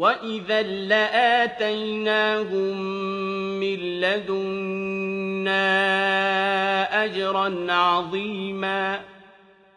وَإِذًا لَّآتَيْنَاهُم مِّن لَّدُنَّا أَجْرًا عَظِيمًا